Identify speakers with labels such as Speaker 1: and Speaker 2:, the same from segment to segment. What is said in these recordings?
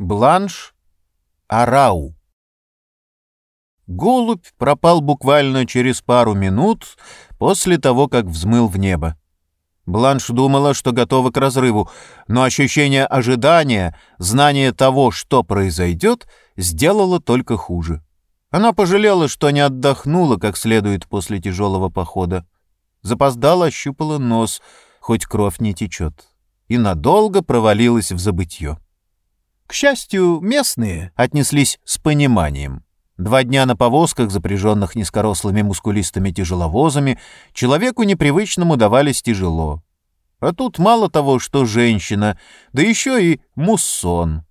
Speaker 1: Бланш Арау. Голубь пропал буквально через пару минут после того, как взмыл в небо. Бланш думала, что готова к разрыву, но ощущение ожидания, знание того, что произойдет, сделало только хуже. Она пожалела, что не отдохнула как следует после тяжелого похода. Запоздала, ощупала нос, хоть кровь не течет, и надолго провалилась в забытье. К счастью, местные отнеслись с пониманием. Два дня на повозках, запряженных низкорослыми мускулистыми тяжеловозами, человеку непривычному давались тяжело. А тут мало того, что женщина, да еще и муссон.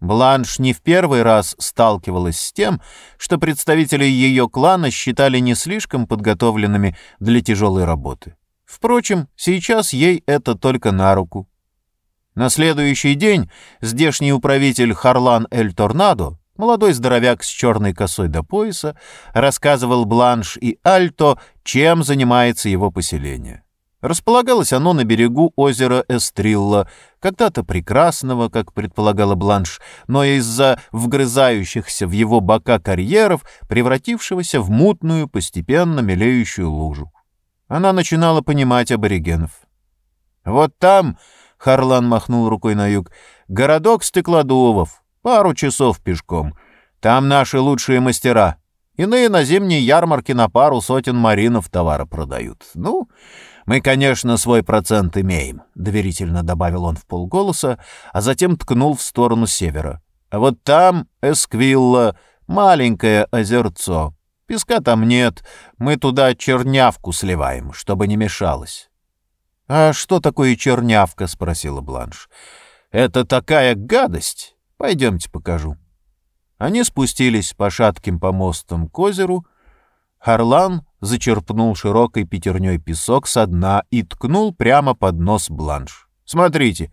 Speaker 1: Бланш не в первый раз сталкивалась с тем, что представители ее клана считали не слишком подготовленными для тяжелой работы. Впрочем, сейчас ей это только на руку. На следующий день здешний управитель Харлан Эль Торнадо, молодой здоровяк с черной косой до пояса, рассказывал Бланш и Альто, чем занимается его поселение. Располагалось оно на берегу озера Эстрилла, когда-то прекрасного, как предполагала Бланш, но из-за вгрызающихся в его бока карьеров, превратившегося в мутную, постепенно мелеющую лужу. Она начинала понимать аборигенов. «Вот там Харлан махнул рукой на юг. «Городок стеклодувов. Пару часов пешком. Там наши лучшие мастера. Иные на зимней ярмарке на пару сотен маринов товара продают. Ну, мы, конечно, свой процент имеем», — доверительно добавил он в полголоса, а затем ткнул в сторону севера. «А вот там Эсквилла, маленькое озерцо. Песка там нет, мы туда чернявку сливаем, чтобы не мешалось». «А что такое чернявка?» — спросила Бланш. «Это такая гадость! Пойдемте покажу». Они спустились по шатким помостам к озеру. Харлан зачерпнул широкой пятерней песок со дна и ткнул прямо под нос Бланш. «Смотрите,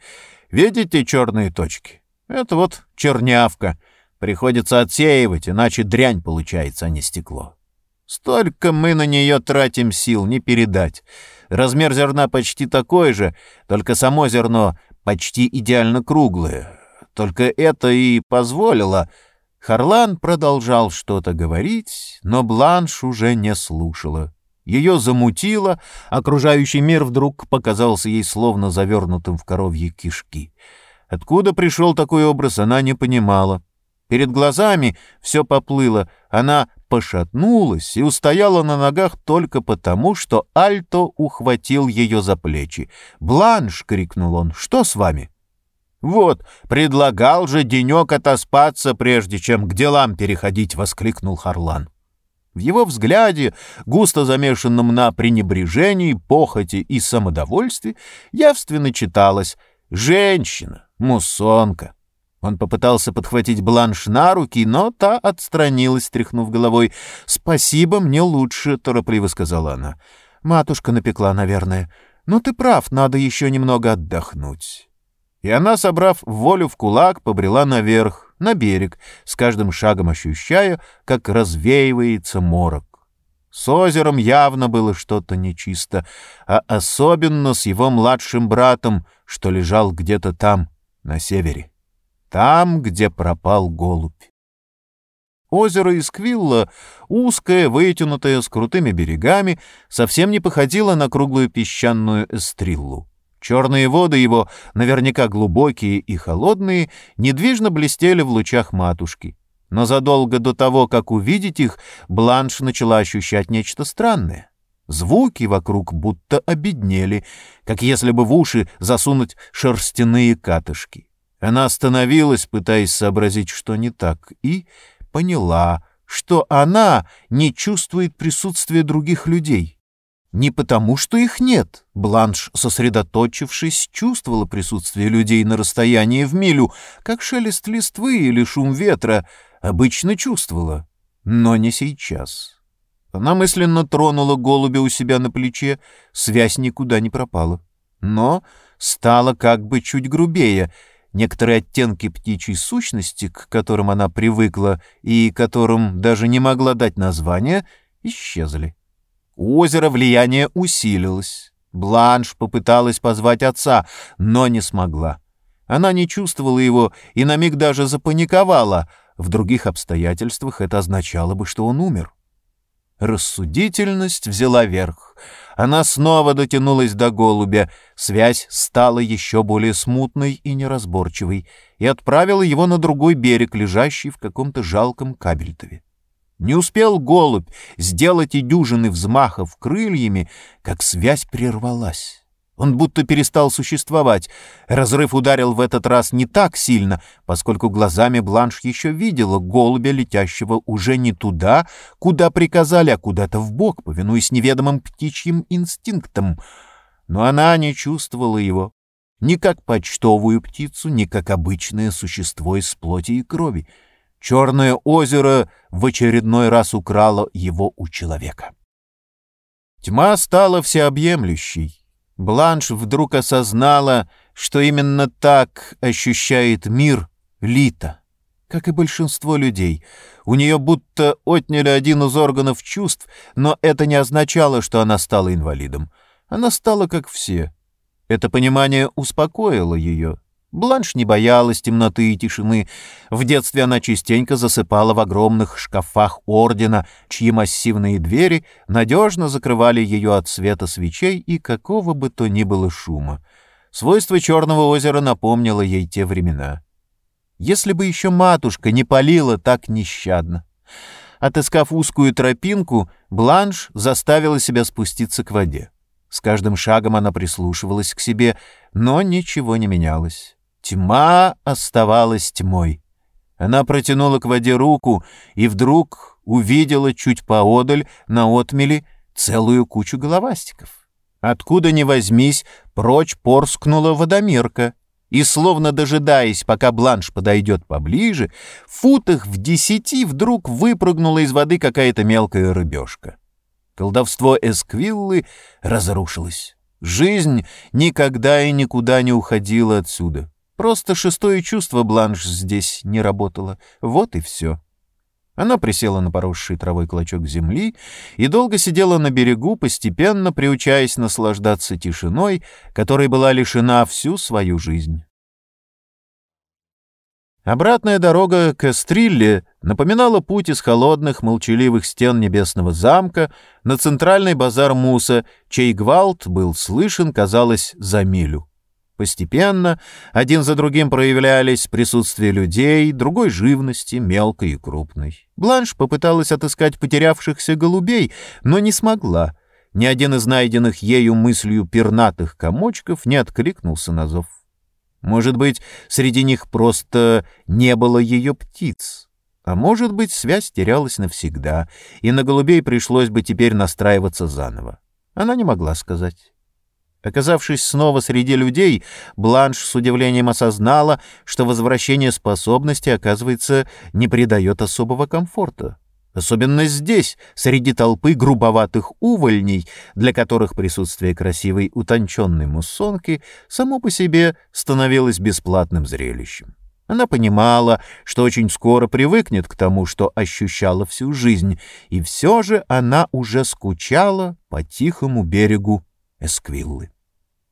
Speaker 1: видите черные точки? Это вот чернявка. Приходится отсеивать, иначе дрянь получается, а не стекло. Столько мы на нее тратим сил, не передать». Размер зерна почти такой же, только само зерно почти идеально круглое. Только это и позволило... Харлан продолжал что-то говорить, но Бланш уже не слушала. Ее замутило, окружающий мир вдруг показался ей словно завернутым в коровьи кишки. Откуда пришел такой образ, она не понимала. Перед глазами все поплыло, она пошатнулась и устояла на ногах только потому, что Альто ухватил ее за плечи. «Бланш!» — крикнул он. «Что с вами?» «Вот, предлагал же денек отоспаться, прежде чем к делам переходить!» — воскликнул Харлан. В его взгляде, густо замешанном на пренебрежении, похоти и самодовольстве, явственно читалось «Женщина, мусонка, он попытался подхватить бланш на руки, но та отстранилась, тряхнув головой. «Спасибо, мне лучше», — торопливо сказала она. «Матушка напекла, наверное. Но ты прав, надо еще немного отдохнуть». И она, собрав волю в кулак, побрела наверх, на берег, с каждым шагом ощущая, как развеивается морок. С озером явно было что-то нечисто, а особенно с его младшим братом, что лежал где-то там, на севере там, где пропал голубь. Озеро Исквилла, узкое, вытянутое, с крутыми берегами, совсем не походило на круглую песчаную эстриллу. Черные воды его, наверняка глубокие и холодные, недвижно блестели в лучах матушки. Но задолго до того, как увидеть их, Бланш начала ощущать нечто странное. Звуки вокруг будто обеднели, как если бы в уши засунуть шерстяные катышки. Она остановилась, пытаясь сообразить, что не так, и поняла, что она не чувствует присутствия других людей. Не потому, что их нет. Бланш, сосредоточившись, чувствовала присутствие людей на расстоянии в милю, как шелест листвы или шум ветра, обычно чувствовала, но не сейчас. Она мысленно тронула голубя у себя на плече, связь никуда не пропала. Но стала как бы чуть грубее — Некоторые оттенки птичьей сущности, к которым она привыкла и которым даже не могла дать название, исчезли. У озера влияние усилилось. Бланш попыталась позвать отца, но не смогла. Она не чувствовала его и на миг даже запаниковала. В других обстоятельствах это означало бы, что он умер. Рассудительность взяла верх. Она снова дотянулась до голубя, связь стала еще более смутной и неразборчивой, и отправила его на другой берег, лежащий в каком-то жалком кабельтове. Не успел голубь сделать и дюжины взмахов крыльями, как связь прервалась. Он будто перестал существовать. Разрыв ударил в этот раз не так сильно, поскольку глазами Бланш еще видела голубя, летящего уже не туда, куда приказали, а куда-то в бок, повинуясь неведомым птичьим инстинктам. Но она не чувствовала его ни как почтовую птицу, ни как обычное существо из плоти и крови. Черное озеро в очередной раз украло его у человека. Тьма стала всеобъемлющей. Бланш вдруг осознала, что именно так ощущает мир Лита, как и большинство людей. У нее будто отняли один из органов чувств, но это не означало, что она стала инвалидом. Она стала как все. Это понимание успокоило ее. Бланш не боялась темноты и тишины. В детстве она частенько засыпала в огромных шкафах ордена, чьи массивные двери надежно закрывали ее от света свечей и какого бы то ни было шума. Свойство Черного озера напомнило ей те времена. Если бы еще матушка не полила так нещадно. Отыскав узкую тропинку, Бланш заставила себя спуститься к воде. С каждым шагом она прислушивалась к себе, но ничего не менялось. Тьма оставалась тьмой. Она протянула к воде руку и вдруг увидела чуть поодаль на отмели целую кучу головастиков. Откуда ни возьмись, прочь порскнула водомерка, и, словно дожидаясь, пока бланш подойдет поближе, в футах в десяти вдруг выпрыгнула из воды какая-то мелкая рыбешка. Колдовство Эсквиллы разрушилось. Жизнь никогда и никуда не уходила отсюда. Просто шестое чувство Бланш здесь не работало. Вот и все. Она присела на поросший травой клочок земли и долго сидела на берегу, постепенно приучаясь наслаждаться тишиной, которой была лишена всю свою жизнь. Обратная дорога к Эстрилле напоминала путь из холодных, молчаливых стен небесного замка на центральный базар Муса, чей гвалт был слышен, казалось, за милю. Постепенно один за другим проявлялись присутствие людей, другой живности, мелкой и крупной. Бланш попыталась отыскать потерявшихся голубей, но не смогла. Ни один из найденных ею мыслью пернатых комочков не откликнулся на зов. Может быть, среди них просто не было ее птиц. А может быть, связь терялась навсегда, и на голубей пришлось бы теперь настраиваться заново. Она не могла сказать. Оказавшись снова среди людей, Бланш с удивлением осознала, что возвращение способности, оказывается, не придает особого комфорта. Особенно здесь, среди толпы грубоватых увольней, для которых присутствие красивой утонченной муссонки само по себе становилось бесплатным зрелищем. Она понимала, что очень скоро привыкнет к тому, что ощущала всю жизнь, и все же она уже скучала по тихому берегу Эсквиллы.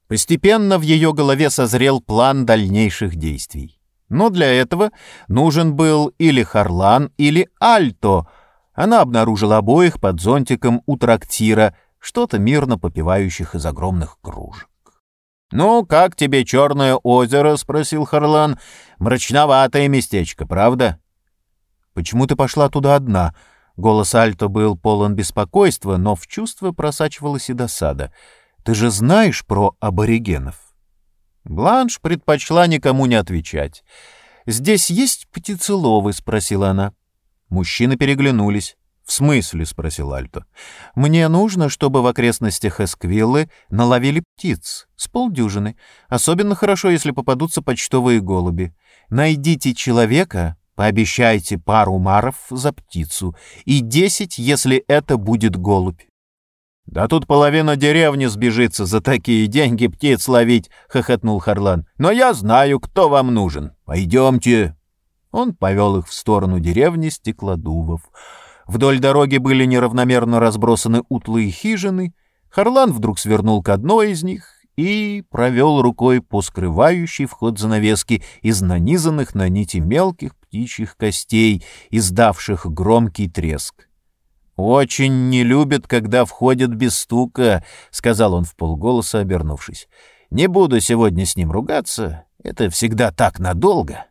Speaker 1: Постепенно в ее голове созрел план дальнейших действий. Но для этого нужен был или Харлан, или Альто. Она обнаружила обоих под зонтиком у трактира, что-то мирно попивающих из огромных кружек. «Ну, как тебе Черное озеро?» — спросил Харлан. «Мрачноватое местечко, правда?» «Почему ты пошла туда одна?» Голос Альто был полон беспокойства, но в чувство просачивалась и досада — ты же знаешь про аборигенов?» Бланш предпочла никому не отвечать. «Здесь есть птицеловы?» — спросила она. Мужчины переглянулись. «В смысле?» — спросил Альто. «Мне нужно, чтобы в окрестностях Эсквиллы наловили птиц, с полдюжины. Особенно хорошо, если попадутся почтовые голуби. Найдите человека, пообещайте пару маров за птицу, и десять, если это будет голубь. «Да тут половина деревни сбежится за такие деньги птиц ловить», — хохотнул Харлан. «Но я знаю, кто вам нужен. Пойдемте». Он повел их в сторону деревни Стеклодувов. Вдоль дороги были неравномерно разбросаны утлые хижины. Харлан вдруг свернул к одной из них и провел рукой по скрывающей вход занавески из нанизанных на нити мелких птичьих костей, издавших громкий треск. «Очень не любит, когда входят без стука», — сказал он в полголоса, обернувшись. «Не буду сегодня с ним ругаться, это всегда так надолго».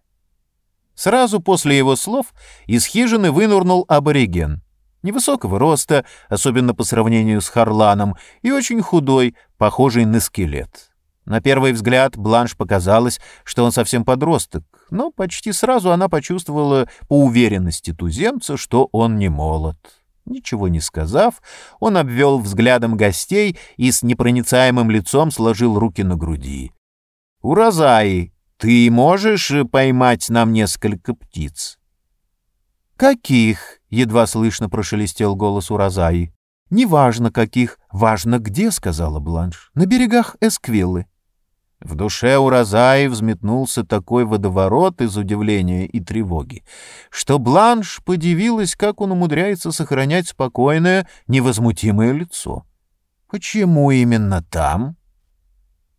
Speaker 1: Сразу после его слов из хижины вынурнул абориген. Невысокого роста, особенно по сравнению с Харланом, и очень худой, похожий на скелет. На первый взгляд Бланш показалось, что он совсем подросток, но почти сразу она почувствовала по уверенности туземца, что он не молод. Ничего не сказав, он обвел взглядом гостей и с непроницаемым лицом сложил руки на груди. «Уразаи, ты можешь поймать нам несколько птиц?» «Каких?» — едва слышно прошелестел голос Уразаи. «Неважно каких, важно где», — сказала Бланш. «На берегах Эсквиллы». В душе у Розаи взметнулся такой водоворот из удивления и тревоги, что Бланш подивилась, как он умудряется сохранять спокойное, невозмутимое лицо. «Почему именно там?»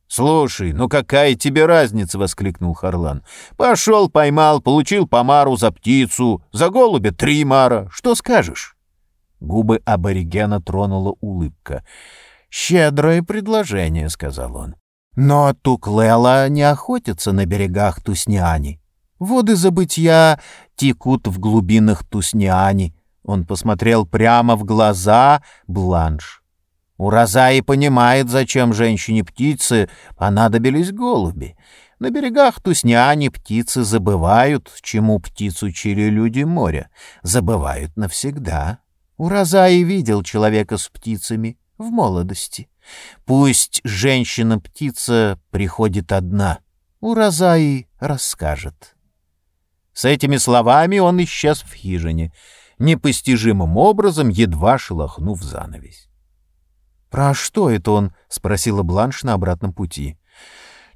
Speaker 1: «Слушай, ну какая тебе разница?» — воскликнул Харлан. «Пошел, поймал, получил помару за птицу, за голубя три мара. Что скажешь?» Губы аборигена тронула улыбка. «Щедрое предложение», — сказал он. Но Туклела не охотится на берегах Тусняни. Воды забытья текут в глубинах Тусняни. Он посмотрел прямо в глаза Бланш. Уразаи понимает, зачем женщине-птицы понадобились голуби. На берегах Тусняни птицы забывают, чему птиц учили люди моря. Забывают навсегда. Уразаи видел человека с птицами в молодости. Пусть женщина-птица приходит одна. Уразаи расскажет. С этими словами он исчез в хижине, непостижимым образом едва шелохнув занавесь. «Про что это он?» — спросила Бланш на обратном пути.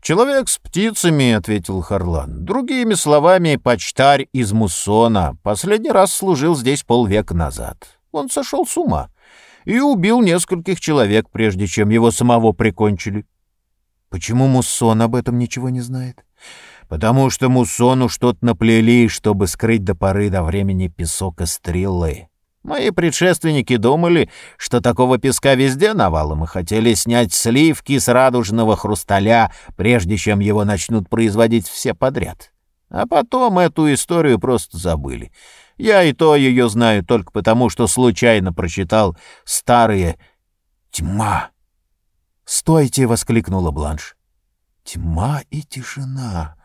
Speaker 1: «Человек с птицами», — ответил Харлан. «Другими словами, почтарь из Муссона. Последний раз служил здесь полвека назад. Он сошел с ума и убил нескольких человек, прежде чем его самого прикончили. Почему Муссон об этом ничего не знает? Потому что Муссону что-то наплели, чтобы скрыть до поры до времени песок и стрелы. Мои предшественники думали, что такого песка везде навалом и хотели снять сливки с радужного хрусталя, прежде чем его начнут производить все подряд. А потом эту историю просто забыли. Я и то ее знаю только потому, что случайно прочитал старые «Тьма». «Стойте!» — воскликнула Бланш. «Тьма и тишина».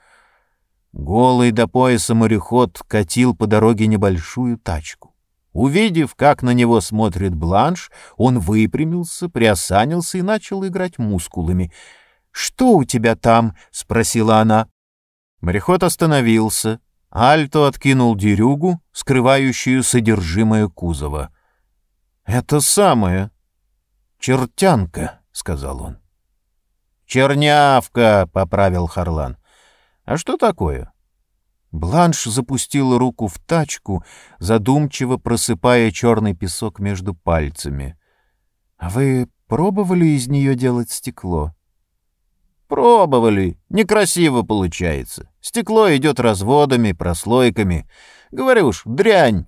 Speaker 1: Голый до пояса мореход катил по дороге небольшую тачку. Увидев, как на него смотрит Бланш, он выпрямился, приосанился и начал играть мускулами. «Что у тебя там?» — спросила она. Мореход остановился, Альто откинул дерюгу, скрывающую содержимое кузова. «Это самое. Чертянка», — сказал он. «Чернявка», — поправил Харлан. «А что такое?» Бланш запустила руку в тачку, задумчиво просыпая черный песок между пальцами. «А вы пробовали из нее делать стекло?» «Пробовали. Некрасиво получается. Стекло идет разводами, прослойками. Говорю уж, дрянь.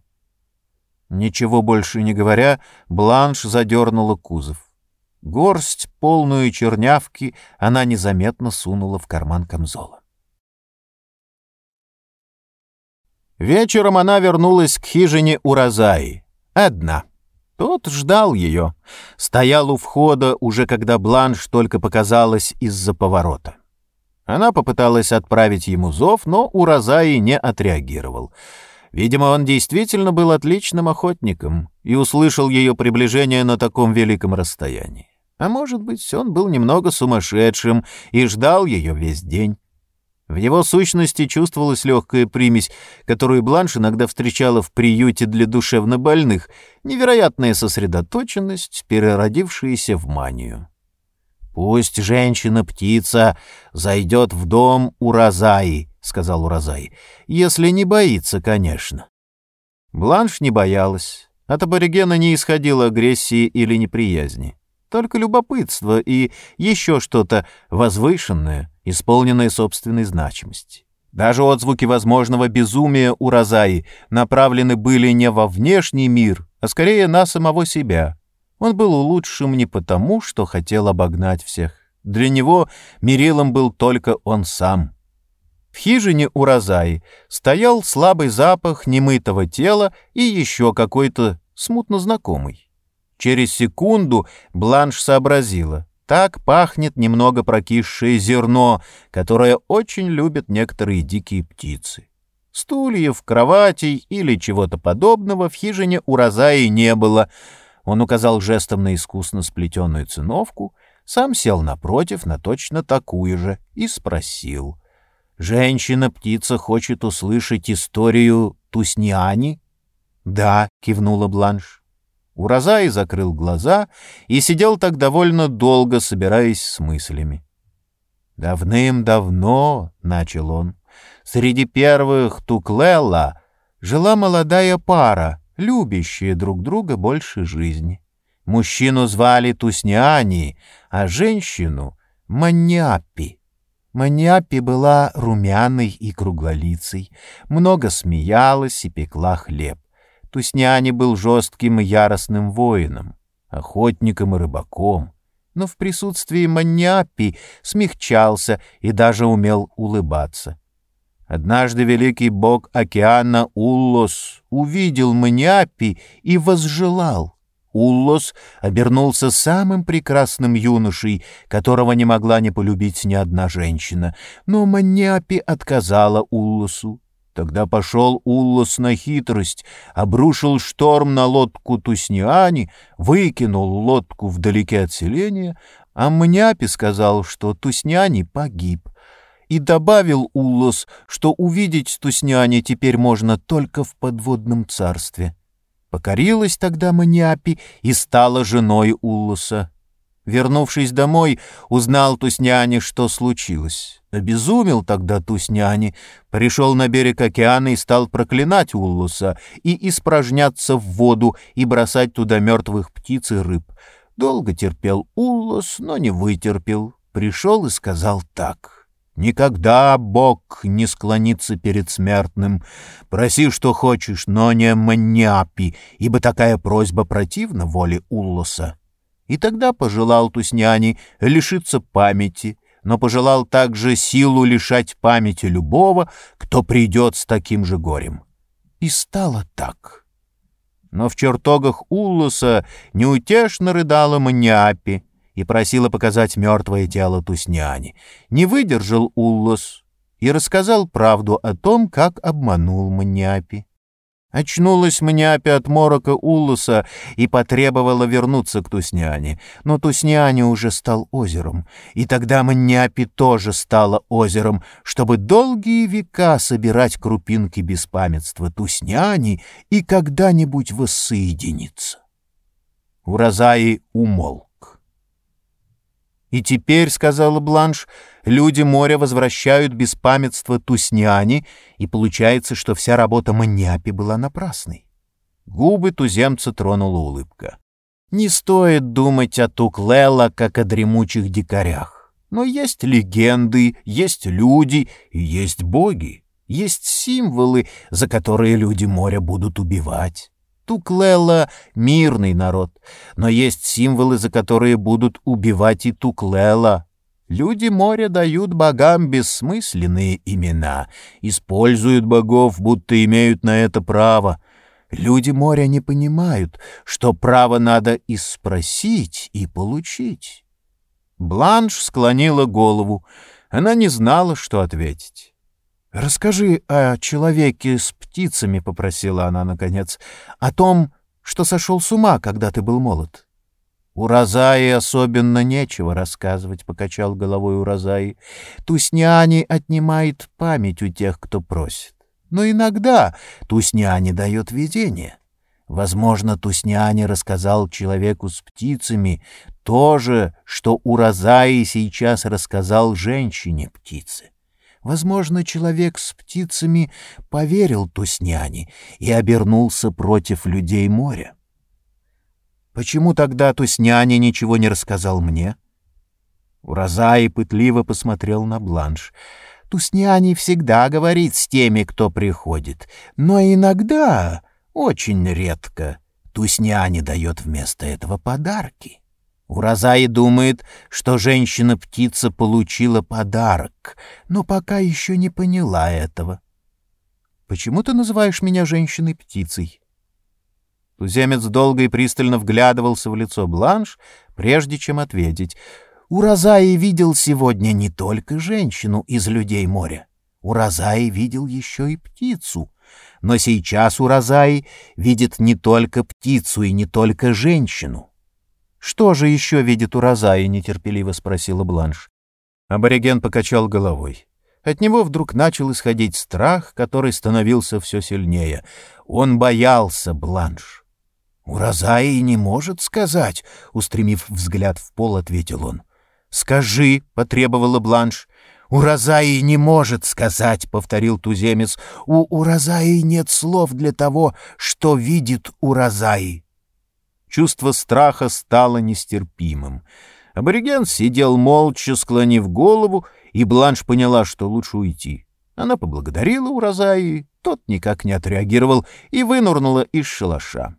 Speaker 1: Ничего больше не говоря, Бланш задернула кузов. Горсть, полную чернявки, она незаметно сунула в карман камзола. Вечером она вернулась к хижине у Розаи. Одна. Тот ждал ее. Стоял у входа, уже когда Бланш только показалась из-за поворота. Она попыталась отправить ему зов, но Уразаи не отреагировал. Видимо, он действительно был отличным охотником и услышал ее приближение на таком великом расстоянии. А может быть, он был немного сумасшедшим и ждал ее весь день. В его сущности чувствовалась легкая примесь, которую Бланш иногда встречала в приюте для душевнобольных, невероятная сосредоточенность, переродившаяся в манию. «Пусть женщина-птица зайдет в дом Уразаи», — сказал Уразаи, — «если не боится, конечно». Бланш не боялась. От аборигена не исходило агрессии или неприязни. только любопытство и еще что-то возвышенное, исполненное собственной значимости. Даже отзвуки возможного безумия у Розаи направлены были не во внешний мир, а скорее на самого себя. Он был лучшим не потому, что хотел обогнать всех. Для него мерилом был только он сам. В хижине у Розаи стоял слабый запах немытого тела и еще какой-то смутно знакомый. Через секунду Бланш сообразила. Так пахнет немного прокисшее зерно, которое очень любят некоторые дикие птицы. Стульев, кроватей или чего-то подобного в хижине у Розаи не было. Он указал жестом на искусно сплетенную циновку, сам сел напротив на точно такую же и спросил. «Женщина-птица хочет услышать историю Тусниани?» «Да», — кивнула Бланш. Уразай закрыл глаза и сидел так довольно долго, собираясь с мыслями. «Давным-давно», — начал он, — «среди первых Туклелла жила молодая пара, любящая друг друга больше жизни. Мужчину звали Тусняни, а женщину — Маньяпи. Маньяпи была румяной и круглолицей, много смеялась и пекла хлеб. Тусняни был жестким и яростным воином, охотником и рыбаком, но в присутствии Маньяпи смягчался и даже умел улыбаться. Однажды великий бог океана Уллос увидел Маньяпи и возжелал. Уллос обернулся самым прекрасным юношей, которого не могла не полюбить ни одна женщина, но Маньяпи отказала Уллосу. Тогда пошел Уллос на хитрость, обрушил шторм на лодку Тусниани, выкинул лодку вдалеке от селения, а Мняпи сказал, что Тусняни погиб. И добавил Уллос, что увидеть Тусняни теперь можно только в подводном царстве. Покорилась тогда Мняпи и стала женой Уллоса. Вернувшись домой, узнал Тусняне, что случилось. Обезумел тогда Тусняне, пришел на берег океана и стал проклинать Уллуса и испражняться в воду и бросать туда мертвых птиц и рыб. Долго терпел Уллус, но не вытерпел. Пришел и сказал так. «Никогда Бог не склонится перед смертным. Проси, что хочешь, но не маняпи, ибо такая просьба противна воле Уллуса». И тогда пожелал Тусняне лишиться памяти, но пожелал также силу лишать памяти любого, кто придет с таким же горем. И стало так. Но в чертогах Уллуса неутешно рыдала Маниапи и просила показать мертвое тело Тусняне. Не выдержал Уллус и рассказал правду о том, как обманул Маниапи. Очнулась Мняпи от морока Улуса и потребовала вернуться к Тусняне. Но Тусняне уже стал озером, и тогда Мняпи тоже стала озером, чтобы долгие века собирать крупинки беспамятства Тусняни и когда-нибудь воссоединиться. Уразаи умолк. «И теперь, — сказала Бланш, — люди моря возвращают беспамятство Тусняни, и получается, что вся работа Маняпи была напрасной». Губы туземца тронула улыбка. «Не стоит думать о Туклела, как о дремучих дикарях. Но есть легенды, есть люди и есть боги, есть символы, за которые люди моря будут убивать». Туклела — мирный народ, но есть символы, за которые будут убивать и Туклела. Люди моря дают богам бессмысленные имена, используют богов, будто имеют на это право. Люди моря не понимают, что право надо и спросить, и получить. Бланш склонила голову. Она не знала, что ответить. «Расскажи о человеке с птицами», — попросила она, наконец, — «о том, что сошел с ума, когда ты был молод». «Уразаи особенно нечего рассказывать», — покачал головой Уразаи. «Тусняни отнимает память у тех, кто просит. Но иногда Тусняни дает видение. Возможно, Тусняни рассказал человеку с птицами то же, что Уразаи сейчас рассказал женщине-птице. Возможно, человек с птицами поверил Тусняне и обернулся против людей моря. Почему тогда Тусняне ничего не рассказал мне? Уразай пытливо посмотрел на Бланш. Тусняне всегда говорит с теми, кто приходит, но иногда, очень редко, Тусняне дает вместо этого подарки. Уразай думает, что женщина-птица получила подарок, но пока еще не поняла этого. «Почему ты называешь меня женщиной-птицей?» Туземец долго и пристально вглядывался в лицо Бланш, прежде чем ответить. «Уразаи видел сегодня не только женщину из людей моря. Уразаи видел еще и птицу. Но сейчас Уразаи видит не только птицу и не только женщину. «Что же еще видит Уразаи?» — нетерпеливо спросила Бланш. Абориген покачал головой. От него вдруг начал исходить страх, который становился все сильнее. Он боялся Бланш. «Уразаи не может сказать», — устремив взгляд в пол, ответил он. «Скажи», — потребовала Бланш. «Уразаи не может сказать», — повторил туземец. «У Уразаи нет слов для того, что видит Уразаи». Чувство страха стало нестерпимым. Абориген сидел молча, склонив голову, и Бланш поняла, что лучше уйти. Она поблагодарила Уразаи, тот никак не отреагировал и вынурнула из шалаша.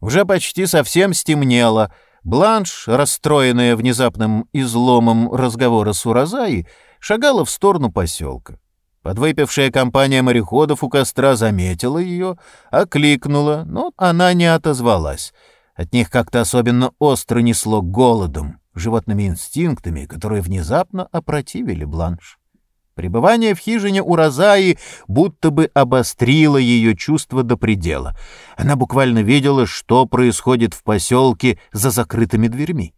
Speaker 1: Уже почти совсем стемнело. Бланш, расстроенная внезапным изломом разговора с Уразаи, шагала в сторону поселка. Подвыпившая компания мореходов у костра заметила ее, окликнула, но она не отозвалась. От них как-то особенно остро несло голодом, животными инстинктами, которые внезапно опротивили Бланш. Пребывание в хижине у Розаи будто бы обострило ее чувство до предела. Она буквально видела, что происходит в поселке за закрытыми дверьми.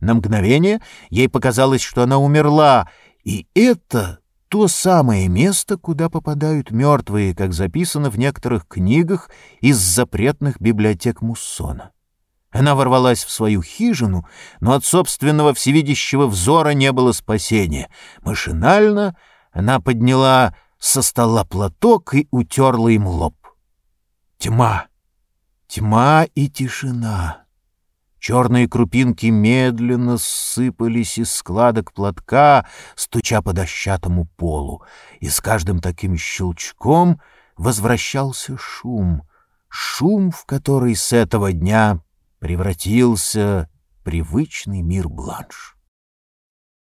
Speaker 1: На мгновение ей показалось, что она умерла, и это то самое место, куда попадают мертвые, как записано в некоторых книгах из запретных библиотек Муссона. Она ворвалась в свою хижину, но от собственного всевидящего взора не было спасения. Машинально она подняла со стола платок и утерла им лоб. Тьма, тьма и тишина. Черные крупинки медленно сыпались из складок платка, стуча по дощатому полу, и с каждым таким щелчком возвращался шум, шум, в который с этого дня превратился привычный мир бланш.